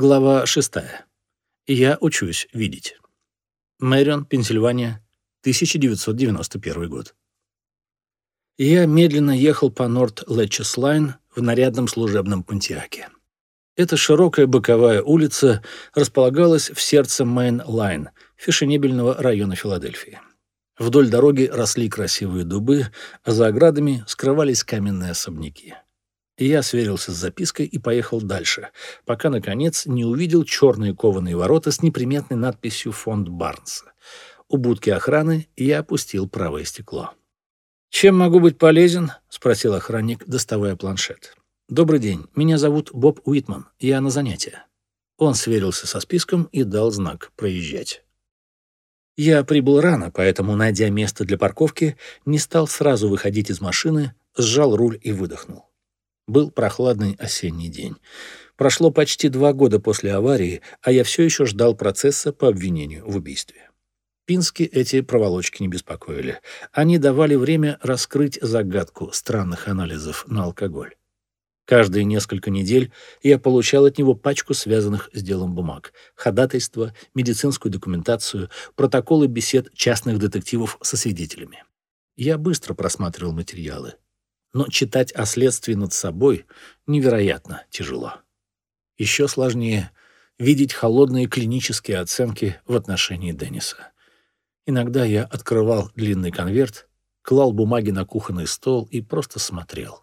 Глава 6. Я учусь видеть. Мэрион, Пенсильвания, 1991 год. Я медленно ехал по Норт-Летчес-Лейн в нарядном служебном Понтиаке. Эта широкая боковая улица располагалась в сердце Мейн-Лайн, фешенебельного района Филадельфии. Вдоль дороги росли красивые дубы, а за оградами скрывались каменные особняки. И я сверился с запиской и поехал дальше, пока, наконец, не увидел черные кованые ворота с неприметной надписью «Фонд Барнса». У будки охраны я опустил правое стекло. «Чем могу быть полезен?» — спросил охранник, доставая планшет. «Добрый день. Меня зовут Боб Уитман. Я на занятия». Он сверился со списком и дал знак «Проезжать». Я прибыл рано, поэтому, найдя место для парковки, не стал сразу выходить из машины, сжал руль и выдохнул. Был прохладный осенний день. Прошло почти два года после аварии, а я все еще ждал процесса по обвинению в убийстве. Пински эти проволочки не беспокоили. Они давали время раскрыть загадку странных анализов на алкоголь. Каждые несколько недель я получал от него пачку связанных с делом бумаг, ходатайства, медицинскую документацию, протоколы бесед частных детективов со свидетелями. Я быстро просматривал материалы но читать о следствии над собой невероятно тяжело. Еще сложнее видеть холодные клинические оценки в отношении Денниса. Иногда я открывал длинный конверт, клал бумаги на кухонный стол и просто смотрел.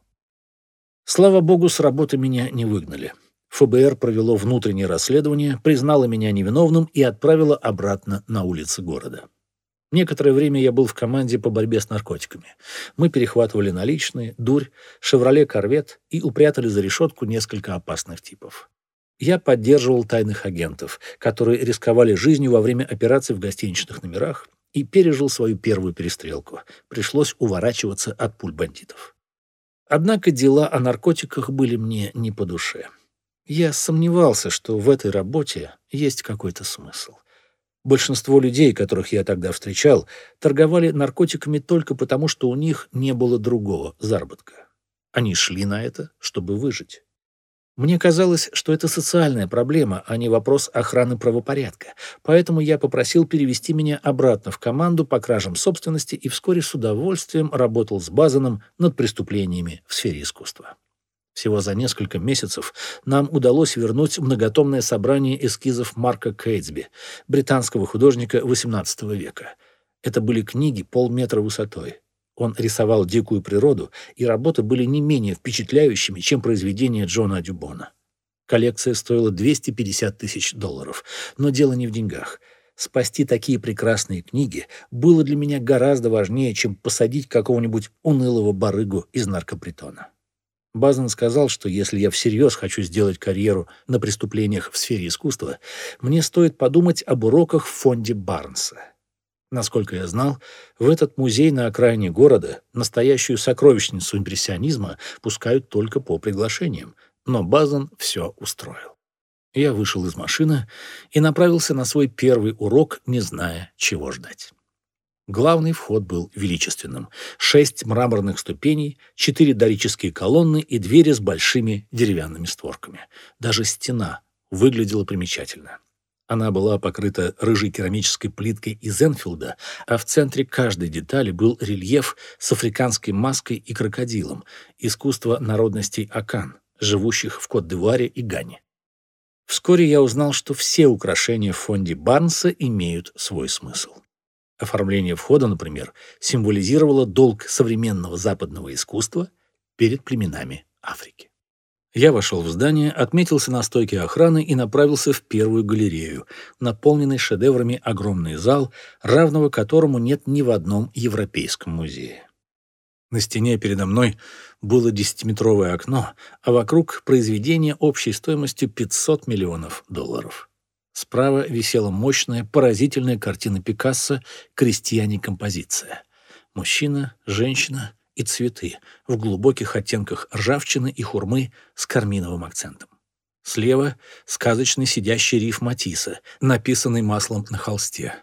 Слава богу, с работы меня не выгнали. ФБР провело внутреннее расследование, признало меня невиновным и отправило обратно на улицы города. Некоторое время я был в команде по борьбе с наркотиками. Мы перехватывали наличные, дурь, «Шевроле Корвет» и упрятали за решетку несколько опасных типов. Я поддерживал тайных агентов, которые рисковали жизнью во время операций в гостиничных номерах и пережил свою первую перестрелку. Пришлось уворачиваться от пуль бандитов. Однако дела о наркотиках были мне не по душе. Я сомневался, что в этой работе есть какой-то смысл. Большинство людей, которых я тогда встречал, торговали наркотиками только потому, что у них не было другого заработка. Они шли на это, чтобы выжить. Мне казалось, что это социальная проблема, а не вопрос охраны правопорядка, поэтому я попросил перевести меня обратно в команду по кражам собственности и вскоре с удовольствием работал с Базаном над преступлениями в сфере искусства. Всего за несколько месяцев нам удалось вернуть многотомное собрание эскизов Марка Кейтсби, британского художника XVIII века. Это были книги полметра высотой. Он рисовал дикую природу, и работы были не менее впечатляющими, чем произведения Джона Дюбона. Коллекция стоила 250 тысяч долларов, но дело не в деньгах. Спасти такие прекрасные книги было для меня гораздо важнее, чем посадить какого-нибудь унылого барыгу из наркопритона. Базан сказал, что если я всерьез хочу сделать карьеру на преступлениях в сфере искусства, мне стоит подумать об уроках в фонде Барнса. Насколько я знал, в этот музей на окраине города настоящую сокровищницу импрессионизма пускают только по приглашениям, но Базан все устроил. Я вышел из машины и направился на свой первый урок, не зная, чего ждать. Главный вход был величественным. Шесть мраморных ступеней, четыре дорические колонны и двери с большими деревянными створками. Даже стена выглядела примечательно. Она была покрыта рыжей керамической плиткой из Энфилда, а в центре каждой детали был рельеф с африканской маской и крокодилом, искусство народностей Акан, живущих в Кот-д'Ивуаре и Гане. Вскоре я узнал, что все украшения в фонде Барнса имеют свой смысл. Оформление входа, например, символизировало долг современного западного искусства перед племенами Африки. Я вошел в здание, отметился на стойке охраны и направился в первую галерею, наполненный шедеврами огромный зал, равного которому нет ни в одном европейском музее. На стене передо мной было десятиметровое окно, а вокруг произведение общей стоимостью 500 миллионов долларов. Справа висела мощная, поразительная картина Пикассо «Крестьяне-композиция». Мужчина, женщина и цветы в глубоких оттенках ржавчины и хурмы с карминовым акцентом. Слева — сказочный сидящий риф Матисса, написанный маслом на холсте.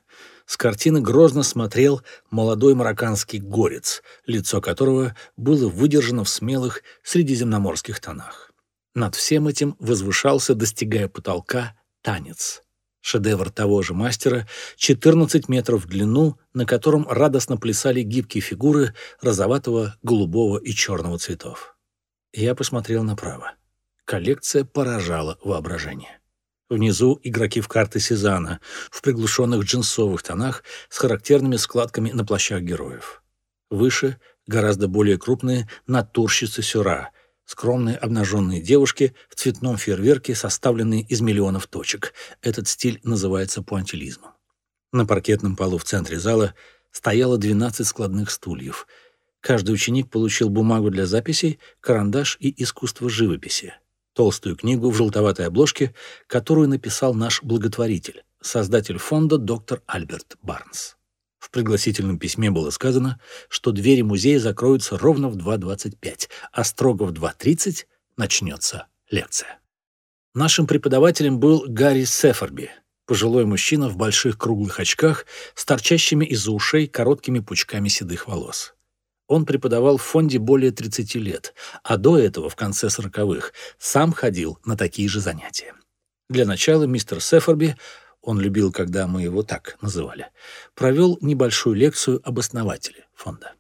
С картины грозно смотрел молодой марокканский горец, лицо которого было выдержано в смелых средиземноморских тонах. Над всем этим возвышался, достигая потолка, танец. Шедевр того же мастера, 14 метров в длину, на котором радостно плясали гибкие фигуры розоватого, голубого и черного цветов. Я посмотрел направо. Коллекция поражала воображение. Внизу игроки в карты Сезана в приглушенных джинсовых тонах с характерными складками на плащах героев. Выше гораздо более крупные натурщицы сюра, скромные обнаженные девушки в цветном фейерверке, составленные из миллионов точек. Этот стиль называется пуантилизмом. На паркетном полу в центре зала стояло 12 складных стульев. Каждый ученик получил бумагу для записей, карандаш и искусство живописи толстую книгу в желтоватой обложке, которую написал наш благотворитель, создатель фонда доктор Альберт Барнс. В пригласительном письме было сказано, что двери музея закроются ровно в 2.25, а строго в 2.30 начнется лекция. Нашим преподавателем был Гарри Сеферби, пожилой мужчина в больших круглых очках с торчащими из ушей короткими пучками седых волос. Он преподавал в фонде более 30 лет, а до этого, в конце 40-х, сам ходил на такие же занятия. Для начала мистер Сеферби, он любил, когда мы его так называли, провел небольшую лекцию об основателе фонда.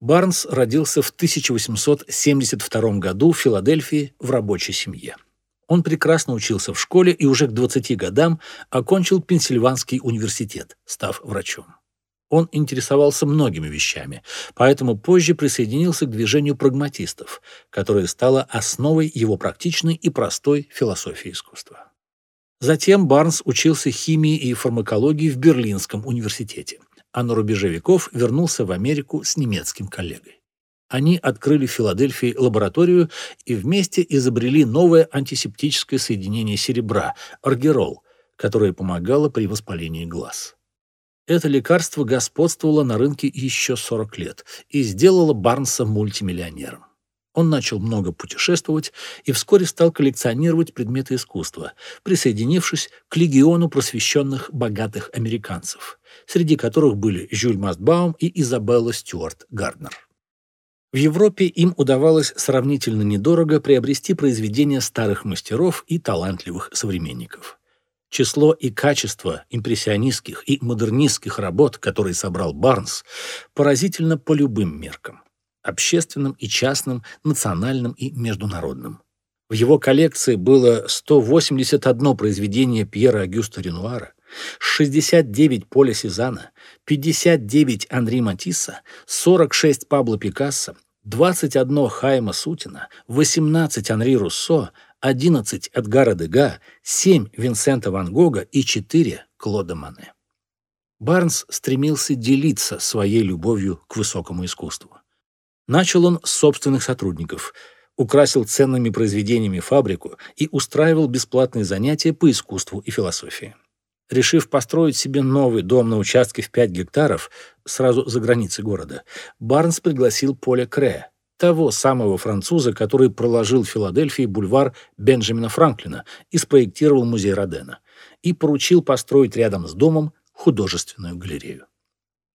Барнс родился в 1872 году в Филадельфии в рабочей семье. Он прекрасно учился в школе и уже к 20 годам окончил Пенсильванский университет, став врачом. Он интересовался многими вещами, поэтому позже присоединился к движению прагматистов, которое стало основой его практичной и простой философии искусства. Затем Барнс учился химии и фармакологии в Берлинском университете, а на рубеже веков вернулся в Америку с немецким коллегой. Они открыли в Филадельфии лабораторию и вместе изобрели новое антисептическое соединение серебра – аргирол, которое помогало при воспалении глаз. Это лекарство господствовало на рынке еще 40 лет и сделало Барнса мультимиллионером. Он начал много путешествовать и вскоре стал коллекционировать предметы искусства, присоединившись к легиону просвещенных богатых американцев, среди которых были Жюль Мастбаум и Изабелла Стюарт Гарднер. В Европе им удавалось сравнительно недорого приобрести произведения старых мастеров и талантливых современников. Число и качество импрессионистских и модернистских работ, которые собрал Барнс, поразительно по любым меркам – общественным и частным, национальным и международным. В его коллекции было 181 произведение Пьера Агюста Ренуара, 69 Поля Сезана, 59 Анри Матисса, 46 Пабло Пикассо, 21 Хайма Сутина, 18 Анри Руссо, 11 Эдгара Дега, 7 Винсента Ван Гога и 4 Клода Мане. Барнс стремился делиться своей любовью к высокому искусству. Начал он с собственных сотрудников, украсил ценными произведениями фабрику и устраивал бесплатные занятия по искусству и философии. Решив построить себе новый дом на участке в 5 гектаров, сразу за границей города, Барнс пригласил Поля Крея, того самого француза, который проложил в Филадельфии бульвар Бенджамина Франклина и спроектировал музей Родена, и поручил построить рядом с домом художественную галерею.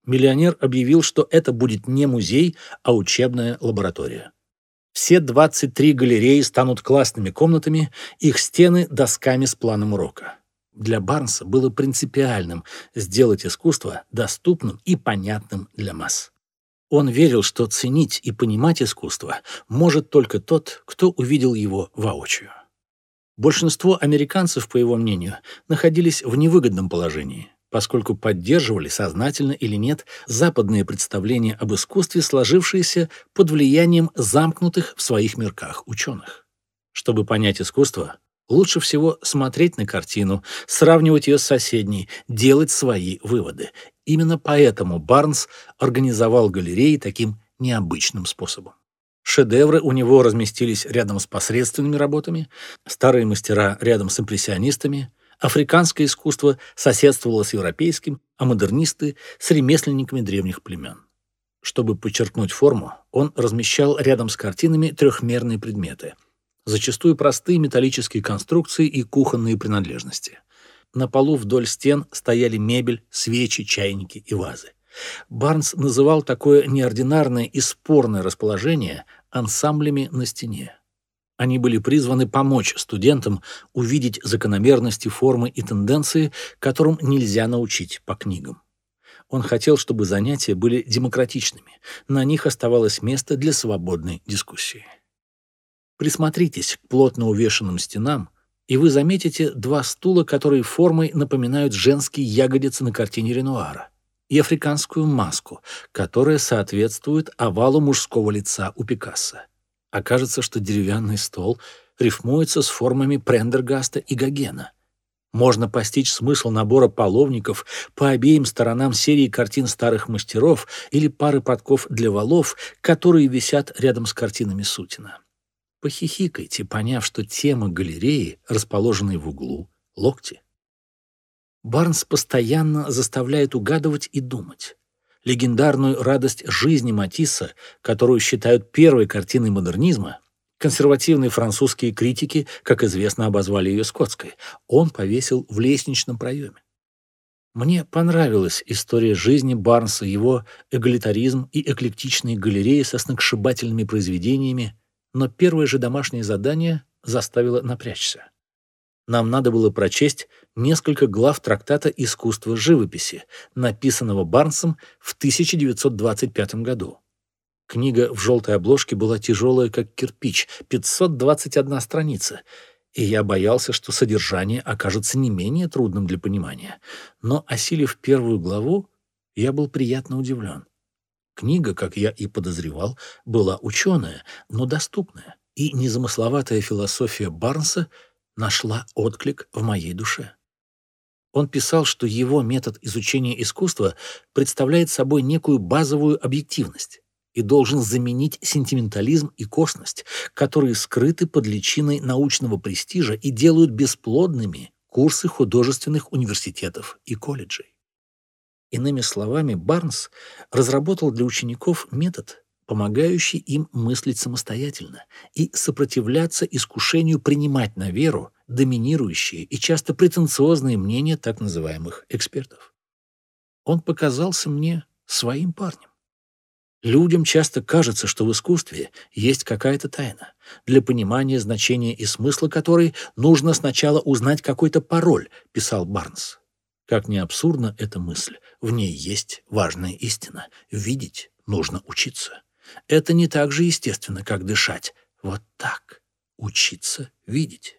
Миллионер объявил, что это будет не музей, а учебная лаборатория. Все 23 галереи станут классными комнатами, их стены – досками с планом урока. Для Барнса было принципиальным сделать искусство доступным и понятным для масс. Он верил, что ценить и понимать искусство может только тот, кто увидел его воочию. Большинство американцев, по его мнению, находились в невыгодном положении, поскольку поддерживали, сознательно или нет, западные представления об искусстве, сложившиеся под влиянием замкнутых в своих мирках ученых. Чтобы понять искусство, лучше всего смотреть на картину, сравнивать ее с соседней, делать свои выводы Именно поэтому Барнс организовал галереи таким необычным способом. Шедевры у него разместились рядом с посредственными работами, старые мастера рядом с импрессионистами, африканское искусство соседствовало с европейским, а модернисты — с ремесленниками древних племен. Чтобы подчеркнуть форму, он размещал рядом с картинами трехмерные предметы, зачастую простые металлические конструкции и кухонные принадлежности. На полу вдоль стен стояли мебель, свечи, чайники и вазы. Барнс называл такое неординарное и спорное расположение ансамблями на стене. Они были призваны помочь студентам увидеть закономерности, формы и тенденции, которым нельзя научить по книгам. Он хотел, чтобы занятия были демократичными, на них оставалось место для свободной дискуссии. Присмотритесь к плотно увешанным стенам, и вы заметите два стула, которые формой напоминают женские ягодицы на картине Ренуара, и африканскую маску, которая соответствует овалу мужского лица у Пикассо. Окажется, что деревянный стол рифмуется с формами Прендергаста и Гогена. Можно постичь смысл набора половников по обеим сторонам серии картин старых мастеров или пары подков для валов, которые висят рядом с картинами Сутина. Похихикайте, поняв, что тема галереи, расположенной в углу, локти. Барнс постоянно заставляет угадывать и думать. Легендарную радость жизни Матисса, которую считают первой картиной модернизма, консервативные французские критики, как известно, обозвали ее скотской, он повесил в лестничном проеме. Мне понравилась история жизни Барнса, его эгалитаризм и эклектичные галереи со сногсшибательными произведениями, но первое же домашнее задание заставило напрячься. Нам надо было прочесть несколько глав трактата «Искусство живописи», написанного Барнсом в 1925 году. Книга в желтой обложке была тяжелая, как кирпич, 521 страница, и я боялся, что содержание окажется не менее трудным для понимания. Но, осилив первую главу, я был приятно удивлен. Книга, как я и подозревал, была ученая, но доступная, и незамысловатая философия Барнса нашла отклик в моей душе. Он писал, что его метод изучения искусства представляет собой некую базовую объективность и должен заменить сентиментализм и косность, которые скрыты под личиной научного престижа и делают бесплодными курсы художественных университетов и колледжей. Иными словами, Барнс разработал для учеников метод, помогающий им мыслить самостоятельно и сопротивляться искушению принимать на веру доминирующие и часто претенциозные мнения так называемых экспертов. Он показался мне своим парнем. Людям часто кажется, что в искусстве есть какая-то тайна, для понимания значения и смысла которой нужно сначала узнать какой-то пароль, писал Барнс. Как ни абсурдна эта мысль, в ней есть важная истина. Видеть нужно учиться. Это не так же естественно, как дышать. Вот так. Учиться видеть.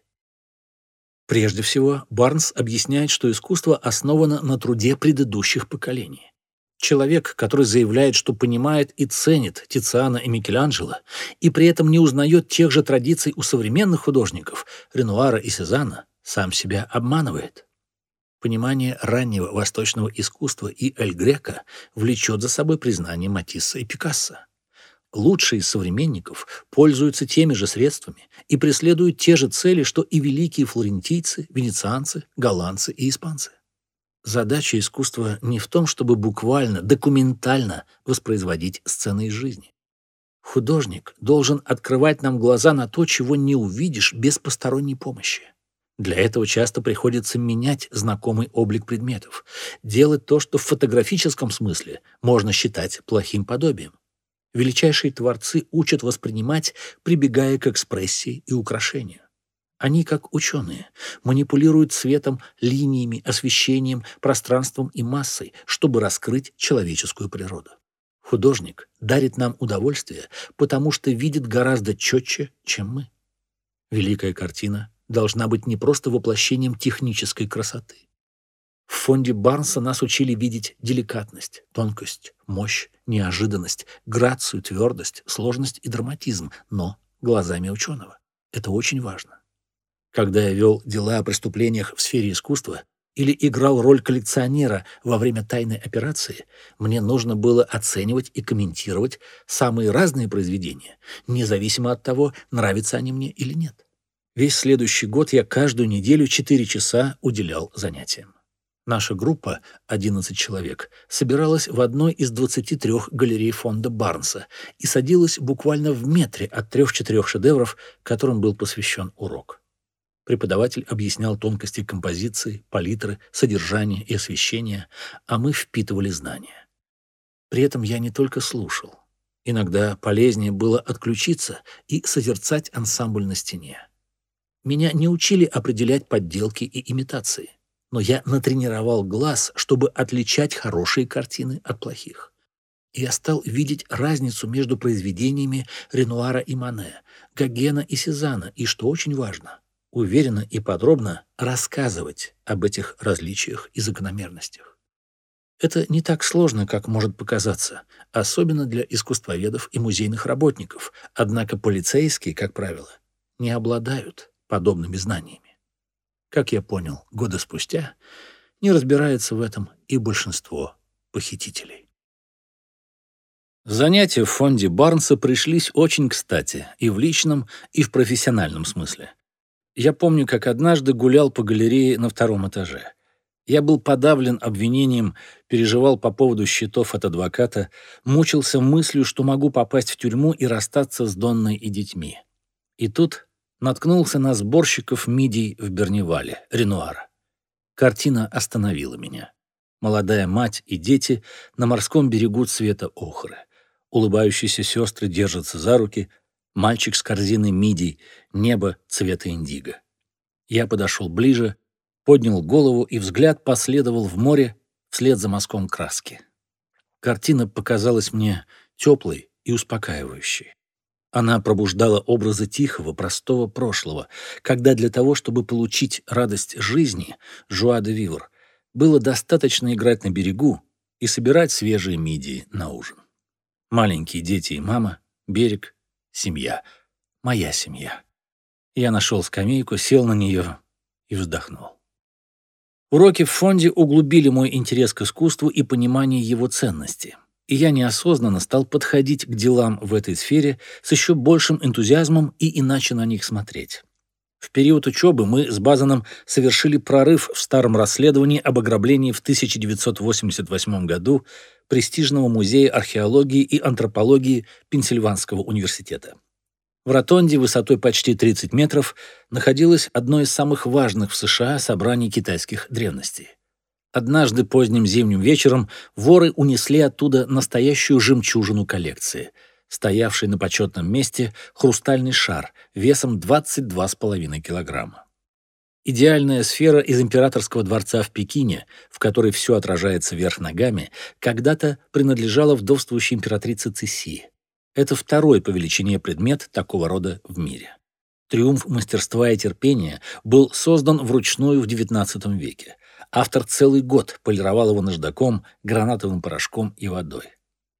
Прежде всего, Барнс объясняет, что искусство основано на труде предыдущих поколений. Человек, который заявляет, что понимает и ценит Тициана и Микеланджело, и при этом не узнает тех же традиций у современных художников Ренуара и Сезанна, сам себя обманывает. Понимание раннего восточного искусства и Эль Грека влечет за собой признание Матисса и Пикассо. Лучшие из современников пользуются теми же средствами и преследуют те же цели, что и великие флорентийцы, венецианцы, голландцы и испанцы. Задача искусства не в том, чтобы буквально, документально воспроизводить сцены из жизни. Художник должен открывать нам глаза на то, чего не увидишь без посторонней помощи. Для этого часто приходится менять знакомый облик предметов, делать то, что в фотографическом смысле можно считать плохим подобием. Величайшие творцы учат воспринимать, прибегая к экспрессии и украшению. Они, как ученые, манипулируют цветом, линиями, освещением, пространством и массой, чтобы раскрыть человеческую природу. Художник дарит нам удовольствие, потому что видит гораздо четче, чем мы. Великая картина должна быть не просто воплощением технической красоты. В фонде Барнса нас учили видеть деликатность, тонкость, мощь, неожиданность, грацию, твердость, сложность и драматизм, но глазами ученого. Это очень важно. Когда я вел дела о преступлениях в сфере искусства или играл роль коллекционера во время тайной операции, мне нужно было оценивать и комментировать самые разные произведения, независимо от того, нравятся они мне или нет. Весь следующий год я каждую неделю 4 часа уделял занятиям. Наша группа, 11 человек, собиралась в одной из 23 галерей фонда Барнса и садилась буквально в метре от трех-четырех шедевров, которым был посвящен урок. Преподаватель объяснял тонкости композиции, палитры, содержания и освещения, а мы впитывали знания. При этом я не только слушал. Иногда полезнее было отключиться и созерцать ансамбль на стене. Меня не учили определять подделки и имитации, но я натренировал глаз, чтобы отличать хорошие картины от плохих. И я стал видеть разницу между произведениями Ренуара и Мане, Гогена и Сезана, и, что очень важно, уверенно и подробно рассказывать об этих различиях и закономерностях. Это не так сложно, как может показаться, особенно для искусствоведов и музейных работников, однако полицейские, как правило, не обладают подобными знаниями. Как я понял, года спустя не разбирается в этом и большинство похитителей. Занятия в фонде Барнса пришлись очень кстати и в личном, и в профессиональном смысле. Я помню, как однажды гулял по галерее на втором этаже. Я был подавлен обвинением, переживал по поводу счетов от адвоката, мучился мыслью, что могу попасть в тюрьму и расстаться с Донной и детьми. И тут наткнулся на сборщиков мидий в Берневале, Ренуара. Картина остановила меня. Молодая мать и дети на морском берегу цвета охры. Улыбающиеся сестры держатся за руки, мальчик с корзиной мидий, небо цвета индиго. Я подошел ближе, поднял голову, и взгляд последовал в море вслед за мазком краски. Картина показалась мне теплой и успокаивающей. Она пробуждала образы тихого, простого прошлого, когда для того, чтобы получить радость жизни, Жуа де Вивр, было достаточно играть на берегу и собирать свежие мидии на ужин. Маленькие дети и мама, берег, семья, моя семья. Я нашел скамейку, сел на нее и вздохнул. Уроки в фонде углубили мой интерес к искусству и понимание его ценности. И я неосознанно стал подходить к делам в этой сфере с еще большим энтузиазмом и иначе на них смотреть. В период учебы мы с Базаном совершили прорыв в старом расследовании об ограблении в 1988 году престижного музея археологии и антропологии Пенсильванского университета. В ротонде высотой почти 30 метров находилось одно из самых важных в США собраний китайских древностей. Однажды поздним зимним вечером воры унесли оттуда настоящую жемчужину коллекции, стоявший на почетном месте хрустальный шар весом 22,5 килограмма. Идеальная сфера из императорского дворца в Пекине, в которой все отражается вверх ногами, когда-то принадлежала вдовствующей императрице Цисси. Это второй по величине предмет такого рода в мире. Триумф мастерства и терпения был создан вручную в XIX веке. Автор целый год полировал его наждаком, гранатовым порошком и водой.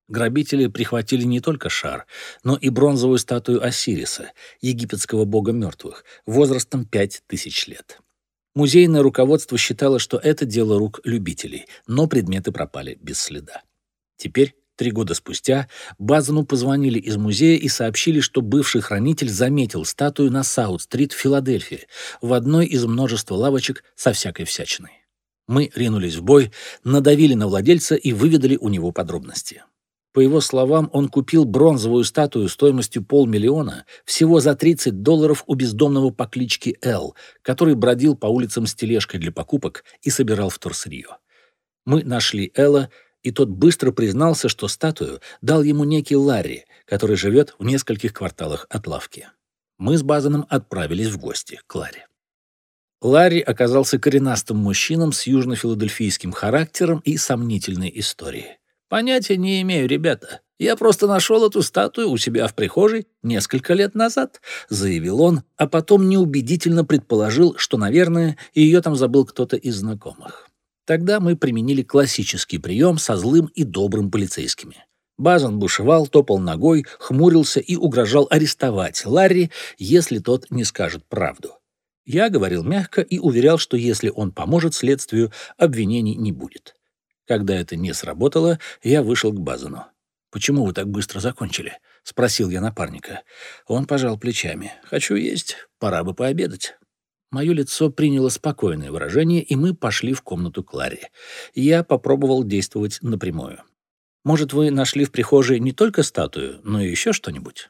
Грабители прихватили не только шар, но и бронзовую статую Осириса, египетского бога мертвых, возрастом 5000 лет. Музейное руководство считало, что это дело рук любителей, но предметы пропали без следа. Теперь Три года спустя Базану позвонили из музея и сообщили, что бывший хранитель заметил статую на Саут-стрит в Филадельфии, в одной из множества лавочек со всякой всячиной. Мы ринулись в бой, надавили на владельца и выведали у него подробности. По его словам, он купил бронзовую статую стоимостью полмиллиона всего за 30 долларов у бездомного по кличке Эл, который бродил по улицам с тележкой для покупок и собирал вторсырье. Мы нашли Элла, и тот быстро признался, что статую дал ему некий Ларри, который живет в нескольких кварталах от лавки. Мы с Базаном отправились в гости к Ларри. Ларри оказался коренастым мужчином с южно-филадельфийским характером и сомнительной историей. «Понятия не имею, ребята. Я просто нашел эту статую у себя в прихожей несколько лет назад», — заявил он, а потом неубедительно предположил, что, наверное, ее там забыл кто-то из знакомых. Тогда мы применили классический прием со злым и добрым полицейскими. Базан бушевал, топал ногой, хмурился и угрожал арестовать Ларри, если тот не скажет правду. Я говорил мягко и уверял, что если он поможет следствию, обвинений не будет. Когда это не сработало, я вышел к Базану. «Почему вы так быстро закончили?» — спросил я напарника. Он пожал плечами. «Хочу есть. Пора бы пообедать». Мое лицо приняло спокойное выражение, и мы пошли в комнату Клари. Я попробовал действовать напрямую. «Может, вы нашли в прихожей не только статую, но и еще что-нибудь?»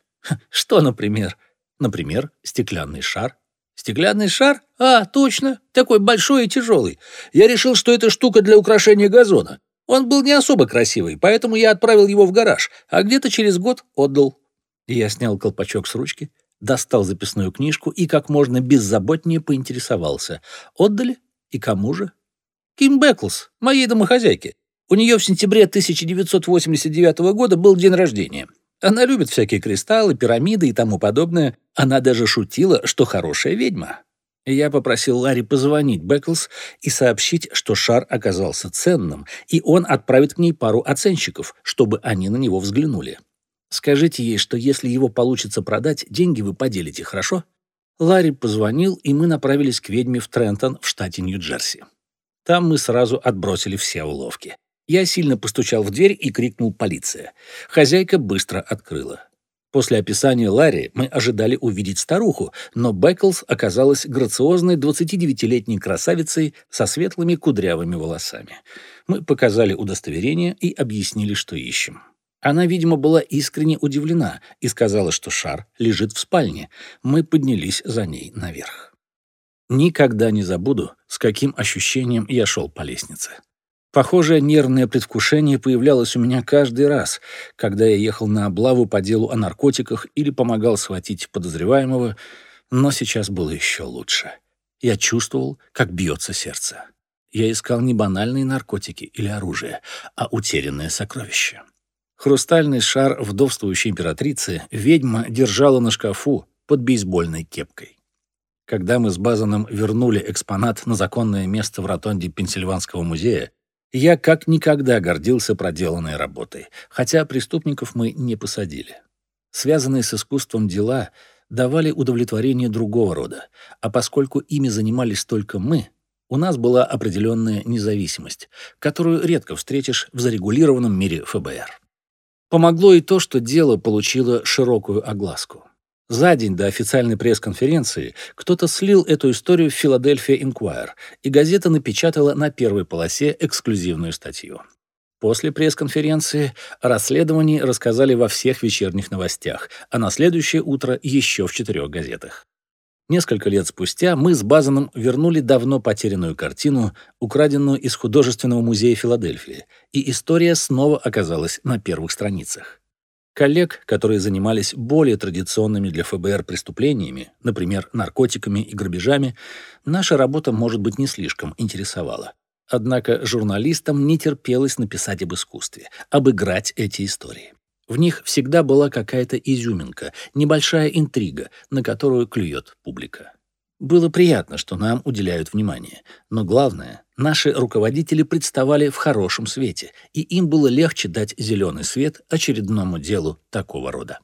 «Что, например?» «Например, стеклянный шар». «Стеклянный шар? А, точно, такой большой и тяжелый. Я решил, что это штука для украшения газона. Он был не особо красивый, поэтому я отправил его в гараж, а где-то через год отдал. Я снял колпачок с ручки, достал записную книжку и как можно беззаботнее поинтересовался. Отдали? И кому же? Ким Беклс, моей домохозяйке. У нее в сентябре 1989 года был день рождения. Она любит всякие кристаллы, пирамиды и тому подобное. Она даже шутила, что хорошая ведьма. Я попросил Ларри позвонить Беклс и сообщить, что шар оказался ценным, и он отправит к ней пару оценщиков, чтобы они на него взглянули. Скажите ей, что если его получится продать, деньги вы поделите, хорошо? Ларри позвонил, и мы направились к ведьме в Трентон в штате Нью-Джерси. Там мы сразу отбросили все уловки. Я сильно постучал в дверь и крикнул «Полиция!». Хозяйка быстро открыла. После описания Ларри мы ожидали увидеть старуху, но Беклс оказалась грациозной 29-летней красавицей со светлыми кудрявыми волосами. Мы показали удостоверение и объяснили, что ищем. Она, видимо, была искренне удивлена и сказала, что шар лежит в спальне. Мы поднялись за ней наверх. Никогда не забуду, с каким ощущением я шел по лестнице. Похожее нервное предвкушение появлялось у меня каждый раз, когда я ехал на облаву по делу о наркотиках или помогал схватить подозреваемого, но сейчас было еще лучше. Я чувствовал, как бьется сердце. Я искал не банальные наркотики или оружие, а утерянное сокровище. Хрустальный шар вдовствующей императрицы ведьма держала на шкафу под бейсбольной кепкой. Когда мы с Базаном вернули экспонат на законное место в ротонде Пенсильванского музея, я как никогда гордился проделанной работой, хотя преступников мы не посадили. Связанные с искусством дела давали удовлетворение другого рода, а поскольку ими занимались только мы, у нас была определенная независимость, которую редко встретишь в зарегулированном мире ФБР. Помогло и то, что дело получило широкую огласку. За день до официальной пресс-конференции кто-то слил эту историю в Philadelphia Inquirer, и газета напечатала на первой полосе эксклюзивную статью. После пресс-конференции о расследовании рассказали во всех вечерних новостях, а на следующее утро еще в четырех газетах. Несколько лет спустя мы с Базаном вернули давно потерянную картину, украденную из художественного музея Филадельфии, и история снова оказалась на первых страницах. Коллег, которые занимались более традиционными для ФБР преступлениями, например, наркотиками и грабежами, наша работа, может быть, не слишком интересовала. Однако журналистам не терпелось написать об искусстве, обыграть эти истории. В них всегда была какая-то изюминка, небольшая интрига, на которую клюет публика. Было приятно, что нам уделяют внимание, но главное, наши руководители представали в хорошем свете, и им было легче дать зеленый свет очередному делу такого рода.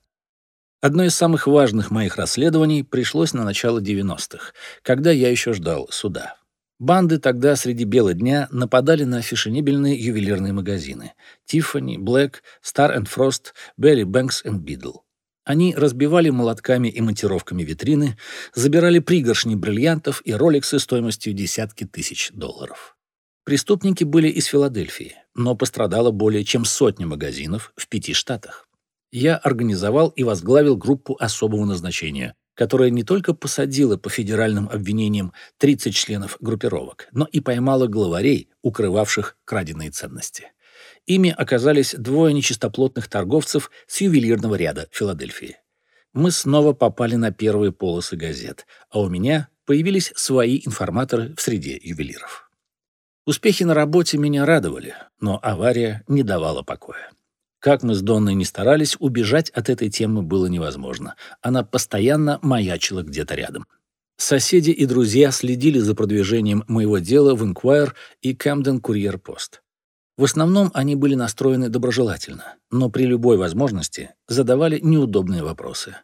Одно из самых важных моих расследований пришлось на начало 90-х, когда я еще ждал суда. Банды тогда среди бела дня нападали на фешенебельные ювелирные магазины Tiffany, Black, Star and Frost, Belly Banks and Biddle. Они разбивали молотками и монтировками витрины, забирали пригоршни бриллиантов и роликсы стоимостью десятки тысяч долларов. Преступники были из Филадельфии, но пострадало более чем сотня магазинов в пяти штатах. Я организовал и возглавил группу особого назначения, которая не только посадила по федеральным обвинениям 30 членов группировок, но и поймала главарей, укрывавших краденые ценности. Ими оказались двое нечистоплотных торговцев с ювелирного ряда Филадельфии. Мы снова попали на первые полосы газет, а у меня появились свои информаторы в среде ювелиров. Успехи на работе меня радовали, но авария не давала покоя. Как мы с Донной не старались, убежать от этой темы было невозможно. Она постоянно маячила где-то рядом. Соседи и друзья следили за продвижением моего дела в Inquirer и Camden Courier Post. В основном они были настроены доброжелательно, но при любой возможности задавали неудобные вопросы.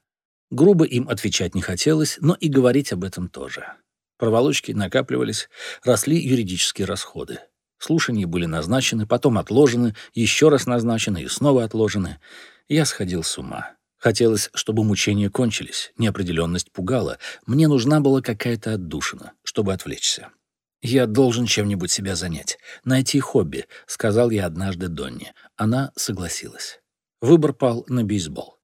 Грубо им отвечать не хотелось, но и говорить об этом тоже. Проволочки накапливались, росли юридические расходы. Слушания были назначены, потом отложены, еще раз назначены и снова отложены. Я сходил с ума. Хотелось, чтобы мучения кончились, неопределенность пугала. Мне нужна была какая-то отдушина, чтобы отвлечься. «Я должен чем-нибудь себя занять. Найти хобби», — сказал я однажды Донне. Она согласилась. Выбор пал на бейсбол.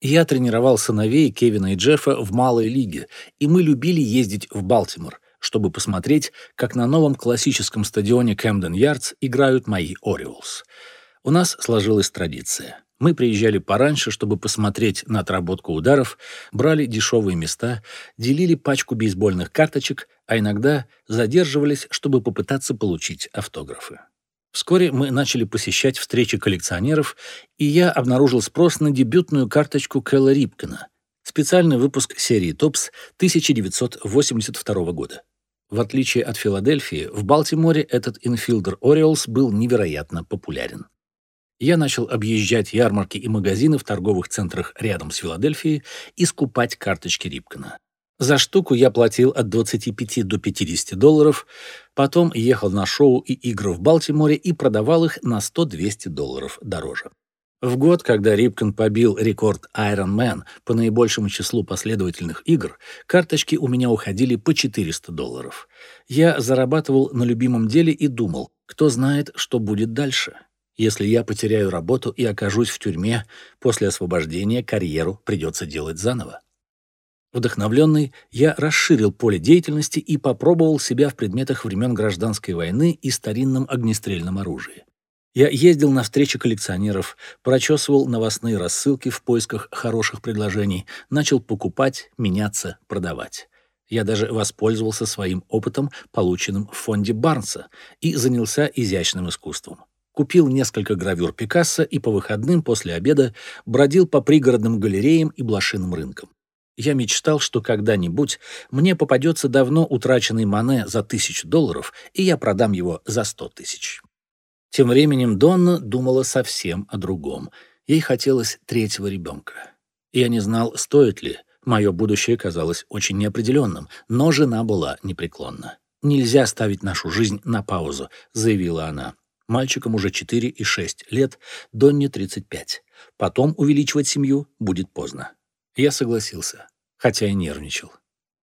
Я тренировал сыновей Кевина и Джеффа в малой лиге, и мы любили ездить в Балтимор, чтобы посмотреть, как на новом классическом стадионе Кэмден Ярдс играют мои Ориолс. У нас сложилась традиция. Мы приезжали пораньше, чтобы посмотреть на отработку ударов, брали дешевые места, делили пачку бейсбольных карточек, а иногда задерживались, чтобы попытаться получить автографы. Вскоре мы начали посещать встречи коллекционеров, и я обнаружил спрос на дебютную карточку Кэлла Рипкина, специальный выпуск серии «Топс» 1982 года. В отличие от Филадельфии, в Балтиморе этот инфилдер Ориолс был невероятно популярен. Я начал объезжать ярмарки и магазины в торговых центрах рядом с Филадельфией и скупать карточки Рипкина. За штуку я платил от 25 до 50 долларов, потом ехал на шоу и игры в Балтиморе и продавал их на 100-200 долларов дороже. В год, когда Рипкин побил рекорд Iron Man по наибольшему числу последовательных игр, карточки у меня уходили по 400 долларов. Я зарабатывал на любимом деле и думал, кто знает, что будет дальше. Если я потеряю работу и окажусь в тюрьме, после освобождения карьеру придется делать заново. Вдохновленный, я расширил поле деятельности и попробовал себя в предметах времен гражданской войны и старинном огнестрельном оружии. Я ездил на встречи коллекционеров, прочесывал новостные рассылки в поисках хороших предложений, начал покупать, меняться, продавать. Я даже воспользовался своим опытом, полученным в фонде Барнса, и занялся изящным искусством. Купил несколько гравюр Пикассо и по выходным после обеда бродил по пригородным галереям и блошиным рынкам. Я мечтал, что когда-нибудь мне попадется давно утраченный Мане за тысячу долларов, и я продам его за сто тысяч. Тем временем Донна думала совсем о другом. Ей хотелось третьего ребенка. Я не знал, стоит ли. Мое будущее казалось очень неопределенным, но жена была непреклонна. «Нельзя ставить нашу жизнь на паузу», — заявила она. Мальчикам уже 4 и 6 лет, Донне 35. Потом увеличивать семью будет поздно. Я согласился, хотя и нервничал.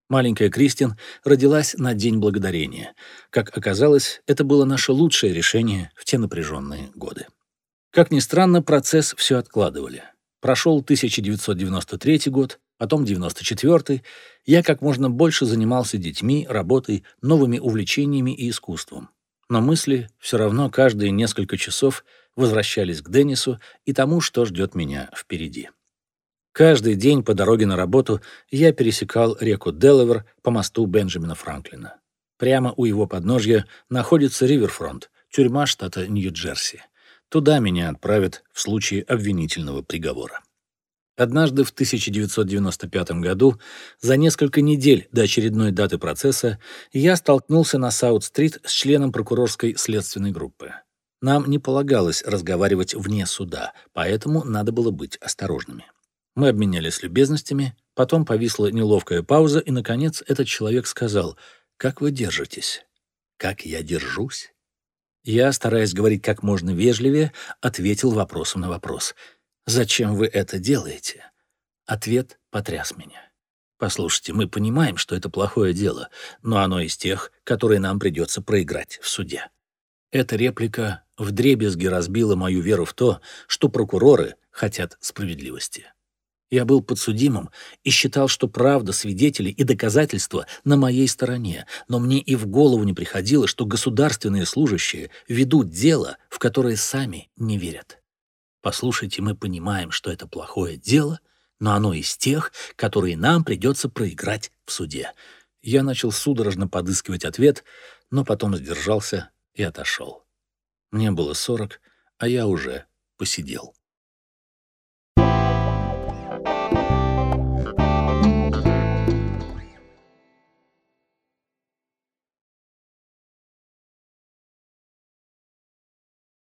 Маленькая Кристин родилась на День Благодарения. Как оказалось, это было наше лучшее решение в те напряженные годы. Как ни странно, процесс все откладывали. Прошел 1993 год, потом 94 Я как можно больше занимался детьми, работой, новыми увлечениями и искусством. Но мысли все равно каждые несколько часов возвращались к Деннису и тому, что ждет меня впереди. Каждый день по дороге на работу я пересекал реку Делавер по мосту Бенджамина Франклина. Прямо у его подножья находится Риверфронт, тюрьма штата Нью-Джерси. Туда меня отправят в случае обвинительного приговора. Однажды в 1995 году, за несколько недель до очередной даты процесса, я столкнулся на Саут-стрит с членом прокурорской следственной группы. Нам не полагалось разговаривать вне суда, поэтому надо было быть осторожными. Мы обменялись любезностями, потом повисла неловкая пауза, и, наконец, этот человек сказал, «Как вы держитесь?» «Как я держусь?» Я, стараясь говорить как можно вежливее, ответил вопросом на вопрос. «Зачем вы это делаете?» Ответ потряс меня. «Послушайте, мы понимаем, что это плохое дело, но оно из тех, которые нам придется проиграть в суде». Эта реплика вдребезги разбила мою веру в то, что прокуроры хотят справедливости. Я был подсудимым и считал, что правда, свидетели и доказательства на моей стороне, но мне и в голову не приходило, что государственные служащие ведут дело, в которое сами не верят. Послушайте, мы понимаем, что это плохое дело, но оно из тех, которые нам придется проиграть в суде. Я начал судорожно подыскивать ответ, но потом сдержался и отошел. Мне было сорок, а я уже посидел.